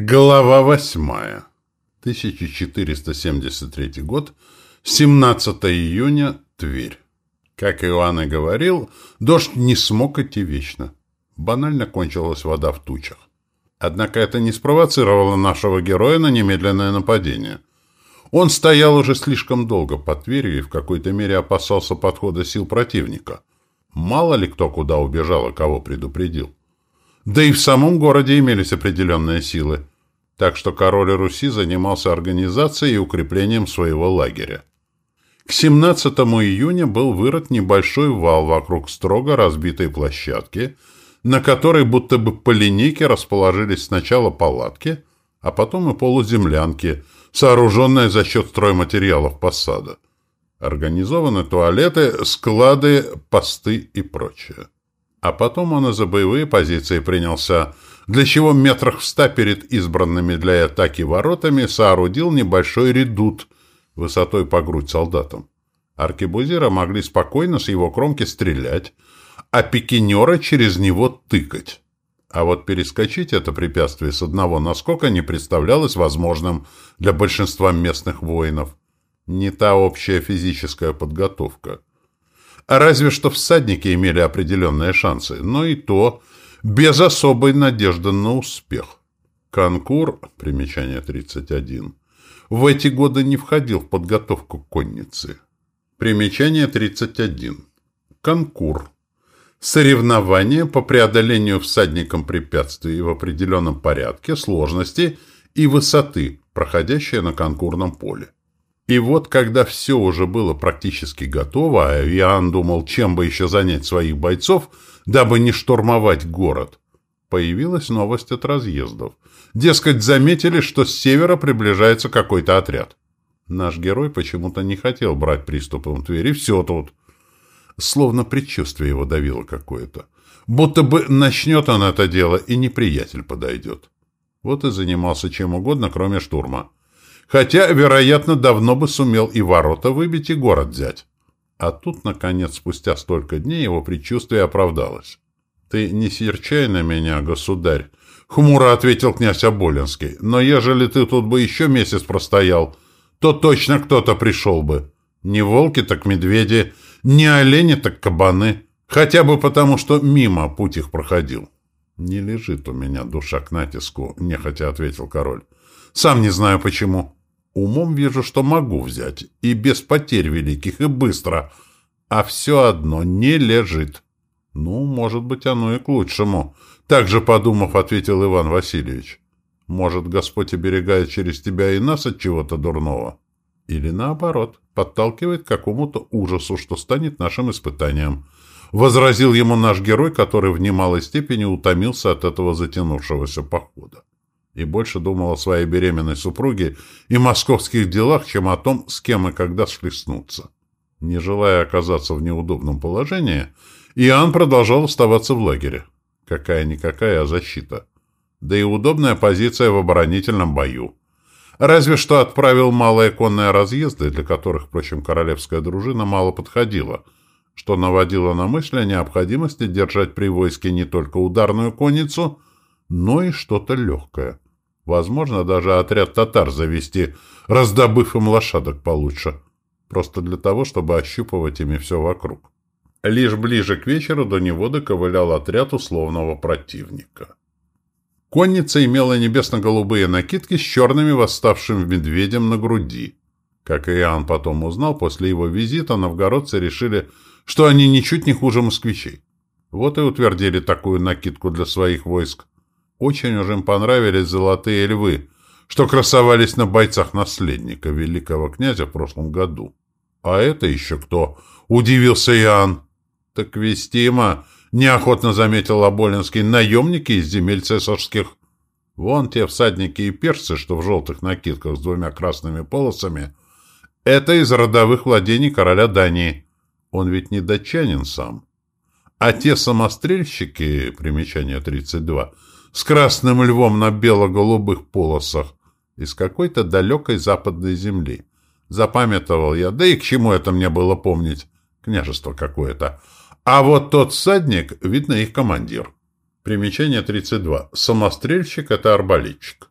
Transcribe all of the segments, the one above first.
Глава восьмая. 1473 год. 17 июня. Тверь. Как Иоанн и говорил, дождь не смог идти вечно. Банально кончилась вода в тучах. Однако это не спровоцировало нашего героя на немедленное нападение. Он стоял уже слишком долго под Тверью и в какой-то мере опасался подхода сил противника. Мало ли кто куда убежал и кого предупредил. Да и в самом городе имелись определенные силы. Так что король Руси занимался организацией и укреплением своего лагеря. К 17 июня был вырод небольшой вал вокруг строго разбитой площадки, на которой будто бы по линейке расположились сначала палатки, а потом и полуземлянки, сооруженные за счет стройматериалов посада. Организованы туалеты, склады, посты и прочее. А потом он и за боевые позиции принялся, для чего метрах в ста перед избранными для атаки воротами соорудил небольшой редут высотой по грудь солдатам. Аркебузира могли спокойно с его кромки стрелять, а пикинера через него тыкать. А вот перескочить это препятствие с одного наскока не представлялось возможным для большинства местных воинов. Не та общая физическая подготовка. Разве что всадники имели определенные шансы, но и то без особой надежды на успех. Конкур, примечание 31, в эти годы не входил в подготовку конницы. Примечание 31. Конкур. Соревнование по преодолению всадником препятствий в определенном порядке, сложности и высоты, проходящее на конкурном поле. И вот, когда все уже было практически готово, а Иоанн думал, чем бы еще занять своих бойцов, дабы не штурмовать город, появилась новость от разъездов. Дескать, заметили, что с севера приближается какой-то отряд. Наш герой почему-то не хотел брать приступом Твери, все тут. Словно предчувствие его давило какое-то. Будто бы начнет он это дело, и неприятель подойдет. Вот и занимался чем угодно, кроме штурма хотя, вероятно, давно бы сумел и ворота выбить, и город взять. А тут, наконец, спустя столько дней его предчувствие оправдалось. — Ты не серчай на меня, государь, — хмуро ответил князь Оболенский. — Но ежели ты тут бы еще месяц простоял, то точно кто-то пришел бы. Не волки, так медведи, не олени, так кабаны. Хотя бы потому, что мимо путь их проходил. — Не лежит у меня душа к натиску, — нехотя ответил король. — Сам не знаю почему. — Умом вижу, что могу взять, и без потерь великих, и быстро, а все одно не лежит. Ну, может быть, оно и к лучшему. Так же, подумав, ответил Иван Васильевич. Может, Господь оберегает через тебя и нас от чего-то дурного? Или наоборот, подталкивает к какому-то ужасу, что станет нашим испытанием. Возразил ему наш герой, который в немалой степени утомился от этого затянувшегося похода и больше думал о своей беременной супруге и московских делах, чем о том, с кем и когда схлестнуться. Не желая оказаться в неудобном положении, Иоанн продолжал оставаться в лагере. Какая-никакая защита. Да и удобная позиция в оборонительном бою. Разве что отправил малые конные разъезды, для которых, впрочем, королевская дружина мало подходила, что наводило на мысль о необходимости держать при войске не только ударную конницу, но и что-то легкое. Возможно, даже отряд татар завести, раздобыв им лошадок получше. Просто для того, чтобы ощупывать ими все вокруг. Лишь ближе к вечеру до него доковылял отряд условного противника. Конница имела небесно-голубые накидки с черными восставшим медведем на груди. Как Иоанн потом узнал, после его визита новгородцы решили, что они ничуть не хуже москвичей. Вот и утвердили такую накидку для своих войск. Очень уж им понравились золотые львы, что красовались на бойцах наследника великого князя в прошлом году. А это еще кто? Удивился Иоанн. Так вестимо, неохотно заметил Аболинский, наемники из земель цесарских. Вон те всадники и перцы, что в желтых накидках с двумя красными полосами, это из родовых владений короля Дании. Он ведь не датчанин сам. А те самострельщики, примечание 32, с красным львом на бело-голубых полосах из какой-то далекой западной земли. Запамятовал я, да и к чему это мне было помнить? Княжество какое-то. А вот тот всадник, видно, их командир. Примечание 32. Самострельщик — это арбалетчик.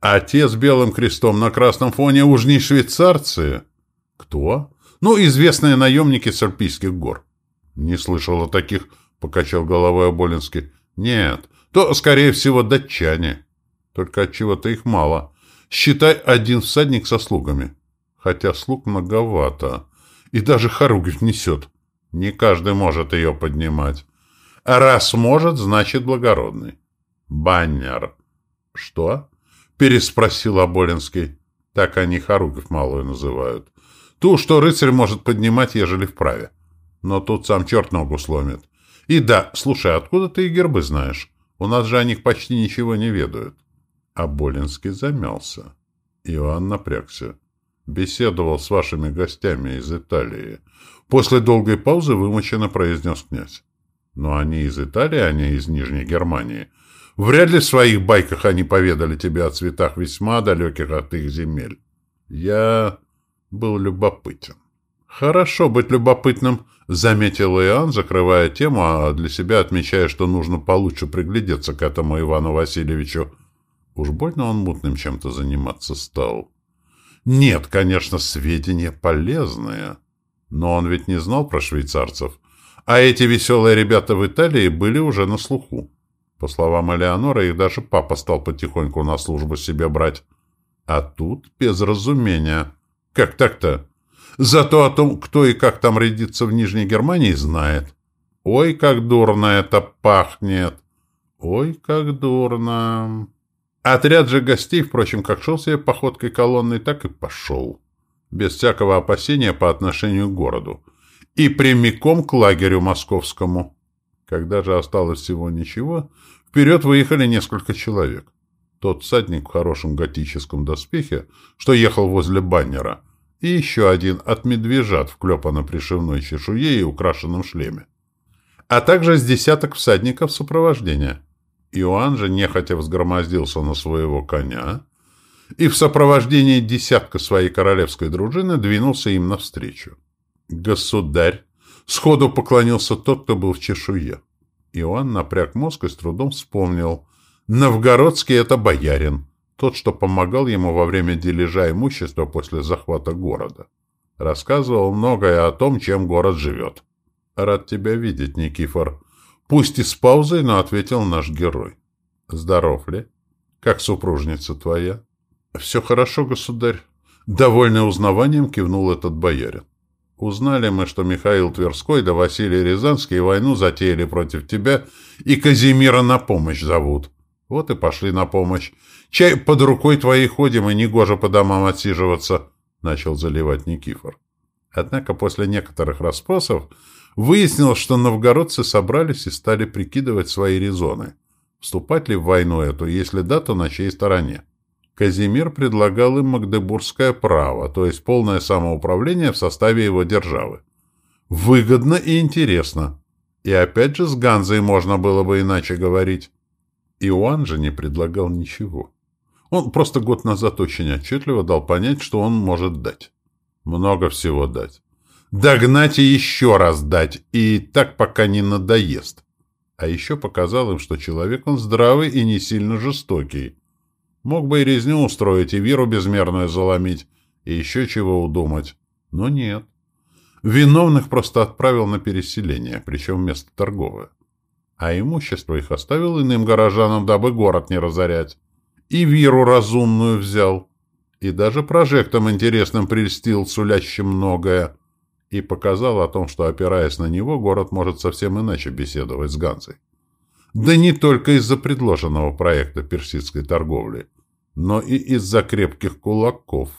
А те с белым крестом на красном фоне уж не швейцарцы. Кто? Ну, известные наемники с Альпийских гор. Не слышал о таких, покачал головой Оболинский. Нет, то, скорее всего, датчане. Только от чего-то их мало. Считай, один всадник со слугами. Хотя слуг многовато. И даже хоругвь несет. Не каждый может ее поднимать. А раз может, значит благородный. Баннер. Что? Переспросил Оболинский. Так они хоругвь малую называют. Ту, что рыцарь может поднимать, ежели вправе. Но тут сам черт ногу сломит. И да, слушай, откуда ты и гербы знаешь? У нас же о них почти ничего не ведают. Оболинский замялся. Иоанн напрягся. Беседовал с вашими гостями из Италии. После долгой паузы вымученно произнес князь. Но они из Италии, а не из Нижней Германии. Вряд ли в своих байках они поведали тебе о цветах весьма далеких от их земель. Я был любопытен. Хорошо быть любопытным, заметил Иоанн, закрывая тему, а для себя отмечая, что нужно получше приглядеться к этому Ивану Васильевичу. Уж больно он мутным чем-то заниматься стал. Нет, конечно, сведения полезные. Но он ведь не знал про швейцарцев. А эти веселые ребята в Италии были уже на слуху. По словам Элеонора, их даже папа стал потихоньку на службу себе брать. А тут без разумения. Как так-то? Зато о том, кто и как там рядится в Нижней Германии, знает. Ой, как дурно это пахнет! Ой, как дурно! Отряд же гостей, впрочем, как шел себе походкой колонной, так и пошел. Без всякого опасения по отношению к городу. И прямиком к лагерю московскому. Когда же осталось всего ничего, вперед выехали несколько человек. Тот всадник в хорошем готическом доспехе, что ехал возле баннера, и еще один от медвежат в клепано-пришивной чешуе и украшенном шлеме. А также с десяток всадников сопровождения. Иоанн же нехотя взгромоздился на своего коня и в сопровождении десятка своей королевской дружины двинулся им навстречу. «Государь!» — сходу поклонился тот, кто был в чешуе. Иоанн напряг мозг и с трудом вспомнил. «Новгородский — это боярин, тот, что помогал ему во время дележа имущества после захвата города. Рассказывал многое о том, чем город живет. Рад тебя видеть, Никифор. Пусть и с паузой, но ответил наш герой. Здоров ли? Как супружница твоя? Все хорошо, государь. Довольный узнаванием кивнул этот боярин. Узнали мы, что Михаил Тверской да Василий Рязанский войну затеяли против тебя и Казимира на помощь зовут. Вот и пошли на помощь. Чай под рукой твоей ходим, и негоже по домам отсиживаться, — начал заливать Никифор. Однако после некоторых расспросов выяснилось, что новгородцы собрались и стали прикидывать свои резоны. Вступать ли в войну эту, если да, то на чьей стороне? Казимир предлагал им магдебургское право, то есть полное самоуправление в составе его державы. Выгодно и интересно. И опять же с Ганзой можно было бы иначе говорить. Иоанн же не предлагал ничего. Он просто год назад очень отчетливо дал понять, что он может дать. Много всего дать. Догнать и еще раз дать, и так пока не надоест. А еще показал им, что человек он здравый и не сильно жестокий. Мог бы и резню устроить, и виру безмерную заломить, и еще чего удумать. Но нет. Виновных просто отправил на переселение, причем место торговое. А имущество их оставил иным горожанам, дабы город не разорять. И виру разумную взял. И даже прожектом интересным прельстил, сулящим многое. И показал о том, что, опираясь на него, город может совсем иначе беседовать с Ганзой. Да не только из-за предложенного проекта персидской торговли, но и из-за крепких кулаков.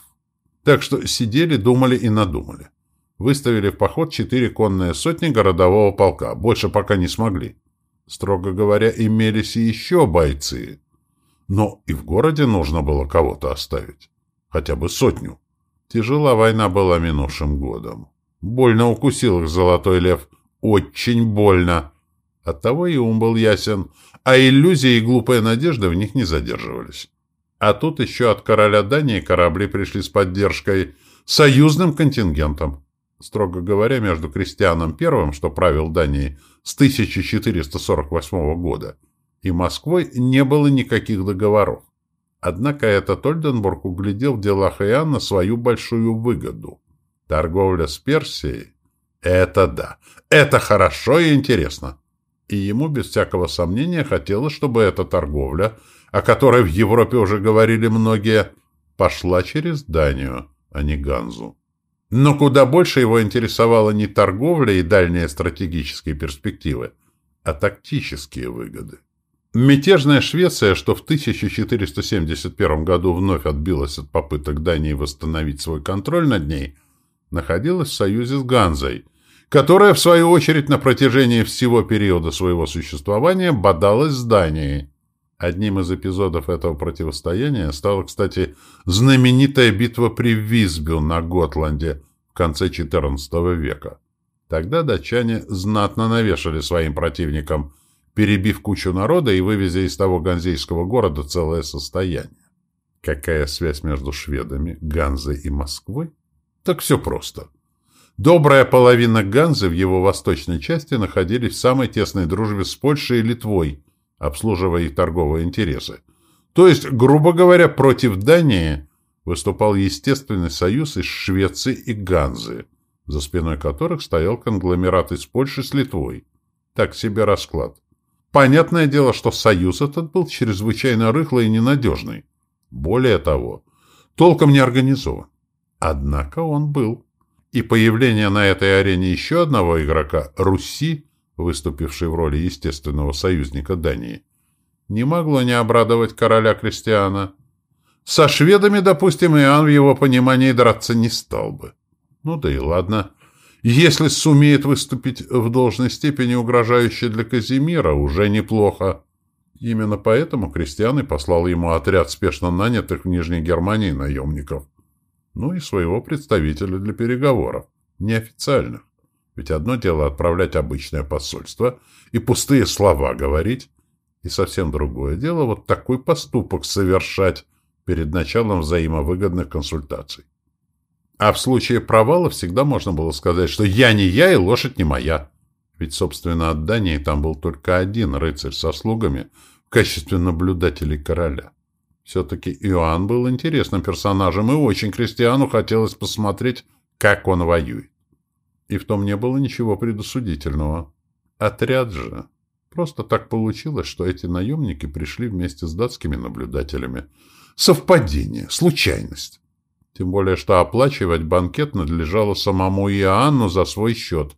Так что сидели, думали и надумали. Выставили в поход четыре конные сотни городового полка. Больше пока не смогли. Строго говоря, имелись и еще бойцы. Но и в городе нужно было кого-то оставить. Хотя бы сотню. Тяжела война была минувшим годом. Больно укусил их золотой лев. Очень больно. Оттого и ум был ясен, а иллюзии и глупые надежды в них не задерживались. А тут еще от короля Дании корабли пришли с поддержкой, союзным контингентом. Строго говоря, между Кристианом I, что правил Данией с 1448 года, и Москвой не было никаких договоров. Однако этот Ольденбург углядел в делах Иоанна свою большую выгоду. Торговля с Персией – это да, это хорошо и интересно. И ему без всякого сомнения хотелось, чтобы эта торговля, о которой в Европе уже говорили многие, пошла через Данию, а не Ганзу. Но куда больше его интересовала не торговля и дальние стратегические перспективы, а тактические выгоды. Мятежная Швеция, что в 1471 году вновь отбилась от попыток Дании восстановить свой контроль над ней, находилась в союзе с Ганзой, которая, в свою очередь, на протяжении всего периода своего существования бодалась с Данией. Одним из эпизодов этого противостояния стала, кстати, знаменитая битва при Висбю на Готланде в конце XIV века. Тогда датчане знатно навешали своим противникам – перебив кучу народа и вывезя из того ганзейского города целое состояние. Какая связь между шведами, Ганзой и Москвой? Так все просто. Добрая половина Ганзы в его восточной части находились в самой тесной дружбе с Польшей и Литвой, обслуживая их торговые интересы. То есть, грубо говоря, против Дании выступал естественный союз из Швеции и Ганзы, за спиной которых стоял конгломерат из Польши с Литвой. Так себе расклад. Понятное дело, что союз этот был чрезвычайно рыхлый и ненадежный. Более того, толком не организован. Однако он был. И появление на этой арене еще одного игрока, Руси, выступившей в роли естественного союзника Дании, не могло не обрадовать короля Кристиана. Со шведами, допустим, Иоанн в его понимании драться не стал бы. Ну да и ладно. Если сумеет выступить в должной степени угрожающей для Казимира, уже неплохо. Именно поэтому Кристиан и послал ему отряд спешно нанятых в Нижней Германии наемников. Ну и своего представителя для переговоров, неофициальных. Ведь одно дело отправлять обычное посольство и пустые слова говорить, и совсем другое дело вот такой поступок совершать перед началом взаимовыгодных консультаций. А в случае провала всегда можно было сказать, что я не я и лошадь не моя. Ведь, собственно, от Дании там был только один рыцарь со слугами в качестве наблюдателей короля. Все-таки Иоанн был интересным персонажем, и очень крестьяну хотелось посмотреть, как он воюет. И в том не было ничего предосудительного. Отряд же. Просто так получилось, что эти наемники пришли вместе с датскими наблюдателями. Совпадение, случайность. Тем более, что оплачивать банкет надлежало самому Иоанну за свой счет,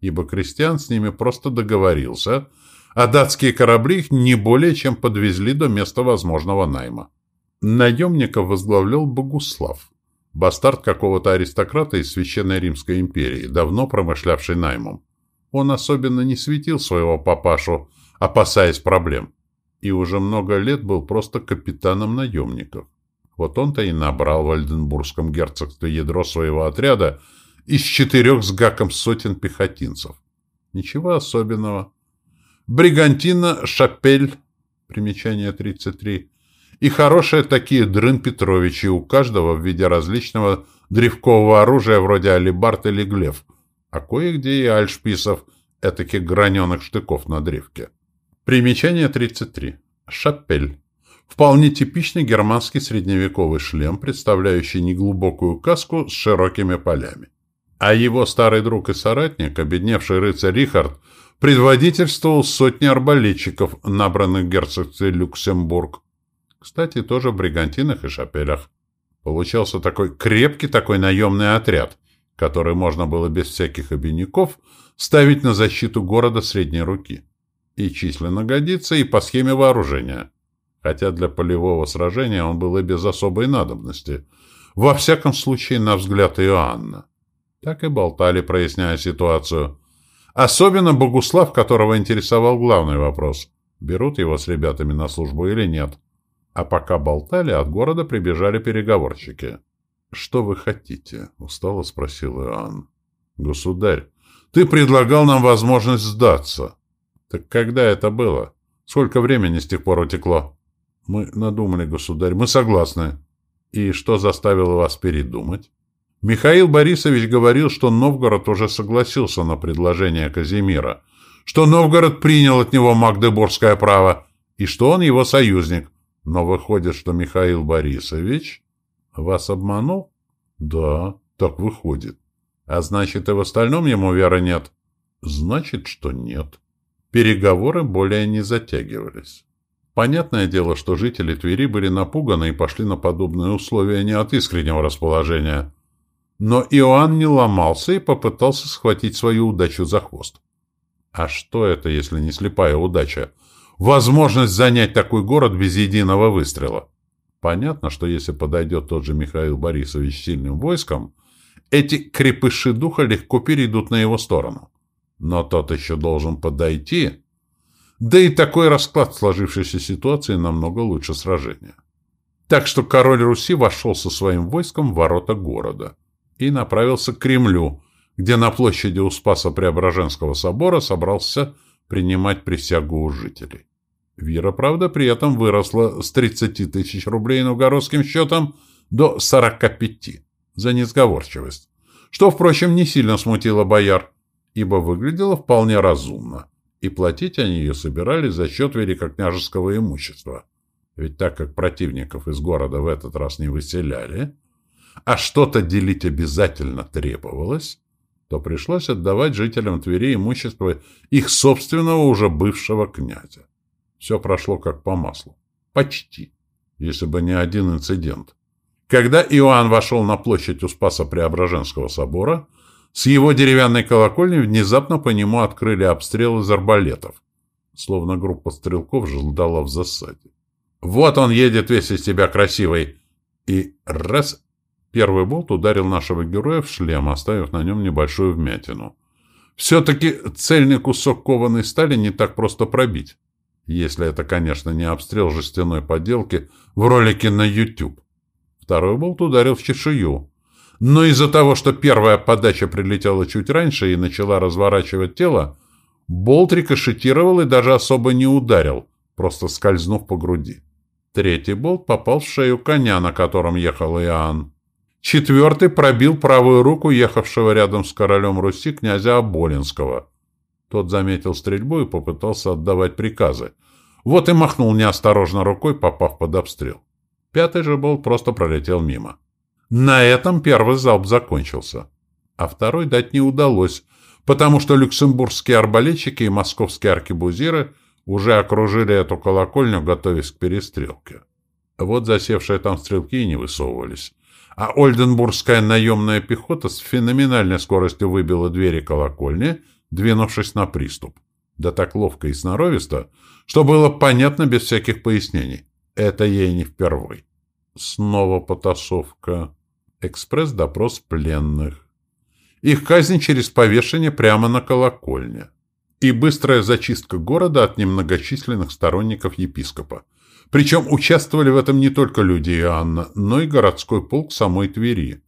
ибо крестьян с ними просто договорился, а датские корабли их не более чем подвезли до места возможного найма. Наемников возглавлял Богуслав, бастард какого-то аристократа из Священной Римской империи, давно промышлявший наймом. Он особенно не светил своего папашу, опасаясь проблем, и уже много лет был просто капитаном наемников. Вот он-то и набрал в Ольденбургском герцогстве ядро своего отряда из четырех с гаком сотен пехотинцев. Ничего особенного. Бригантина, Шапель, примечание 33, и хорошие такие Дрын Петровичи, у каждого в виде различного древкового оружия вроде алибард или глеф, а кое-где и альшписов, этаких граненых штыков на древке. Примечание 33. Шапель. Вполне типичный германский средневековый шлем, представляющий неглубокую каску с широкими полями. А его старый друг и соратник, обедневший рыцарь Рихард, предводительствовал сотни арбалетчиков, набранных герцогстве Люксембург. Кстати, тоже в бригантинах и шапелях. Получался такой крепкий такой наемный отряд, который можно было без всяких обиняков ставить на защиту города средней руки. И численно годится, и по схеме вооружения хотя для полевого сражения он был и без особой надобности. Во всяком случае, на взгляд Иоанна. Так и болтали, проясняя ситуацию. Особенно Богуслав, которого интересовал главный вопрос. Берут его с ребятами на службу или нет. А пока болтали, от города прибежали переговорщики. «Что вы хотите?» — устало спросил Иоанн. «Государь, ты предлагал нам возможность сдаться». «Так когда это было? Сколько времени с тех пор утекло?» Мы надумали, государь, мы согласны. И что заставило вас передумать? Михаил Борисович говорил, что Новгород уже согласился на предложение Казимира, что Новгород принял от него Магдебургское право, и что он его союзник. Но выходит, что Михаил Борисович вас обманул? Да, так выходит. А значит, и в остальном ему веры нет? Значит, что нет. Переговоры более не затягивались. Понятное дело, что жители Твери были напуганы и пошли на подобные условия не от искреннего расположения. Но Иоанн не ломался и попытался схватить свою удачу за хвост. А что это, если не слепая удача? Возможность занять такой город без единого выстрела. Понятно, что если подойдет тот же Михаил Борисович с сильным войском, эти крепыши духа легко перейдут на его сторону. Но тот еще должен подойти. Да и такой расклад сложившейся ситуации намного лучше сражения. Так что король Руси вошел со своим войском в ворота города и направился к Кремлю, где на площади у Спаса-Преображенского собора собрался принимать присягу у жителей. Вира, правда, при этом выросла с 30 тысяч рублей новгородским счетом до 45 за несговорчивость, что, впрочем, не сильно смутило бояр, ибо выглядело вполне разумно, и платить они ее собирались за счет великокняжеского имущества. Ведь так как противников из города в этот раз не выселяли, а что-то делить обязательно требовалось, то пришлось отдавать жителям Твери имущество их собственного уже бывшего князя. Все прошло как по маслу. Почти. Если бы не один инцидент. Когда Иоанн вошел на площадь у Спаса Преображенского собора, с его деревянной колокольни внезапно по нему открыли обстрел из арбалетов, словно группа стрелков ждала в засаде. «Вот он едет весь из себя красивый!» И раз Первый болт ударил нашего героя в шлем, оставив на нем небольшую вмятину. Все-таки цельный кусок кованой стали не так просто пробить. Если это, конечно, не обстрел жестяной поделки в ролике на YouTube. Второй болт ударил в чешую. Но из-за того, что первая подача прилетела чуть раньше и начала разворачивать тело, болт рикошетировал и даже особо не ударил, просто скользнув по груди. Третий болт попал в шею коня, на котором ехал Иоанн. Четвертый пробил правую руку ехавшего рядом с королем Руси князя Оболинского. Тот заметил стрельбу и попытался отдавать приказы. Вот и махнул неосторожно рукой, попав под обстрел. Пятый же болт просто пролетел мимо. На этом первый залп закончился. А второй дать не удалось, потому что люксембургские арбалетчики и московские аркебузиры уже окружили эту колокольню, готовясь к перестрелке. Вот засевшие там стрелки и не высовывались а Ольденбургская наемная пехота с феноменальной скоростью выбила двери колокольни, двинувшись на приступ. Да так ловко и сноровисто, что было понятно без всяких пояснений. Это ей не впервой. Снова потасовка. Экспресс-допрос пленных. Их казнь через повешение прямо на колокольне. И быстрая зачистка города от немногочисленных сторонников епископа. Причем участвовали в этом не только люди Иоанна, но и городской полк самой Твери.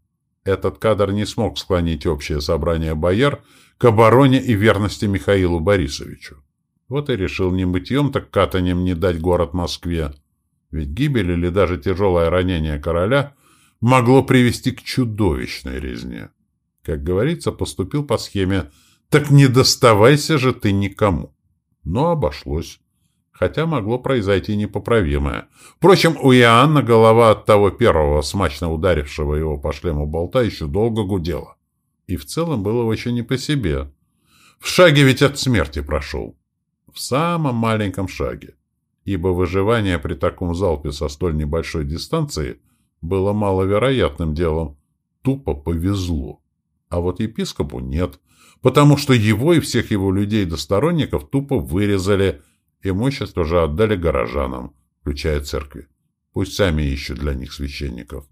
Этот кадр не смог склонить общее собрание бояр к обороне и верности Михаилу Борисовичу. Вот и решил не мытьем, так катанием не дать город Москве. Ведь гибель или даже тяжелое ранение короля могло привести к чудовищной резне. Как говорится, поступил по схеме «так не доставайся же ты никому». Но обошлось хотя могло произойти непоправимое. Впрочем, у Иоанна голова от того первого, смачно ударившего его по шлему болта, еще долго гудела. И в целом было очень не по себе. В шаге ведь от смерти прошел. В самом маленьком шаге. Ибо выживание при таком залпе со столь небольшой дистанции было маловероятным делом. Тупо повезло. А вот епископу нет, потому что его и всех его людей до сторонников тупо вырезали – Имущество же отдали горожанам, включая церкви. Пусть сами ищут для них священников.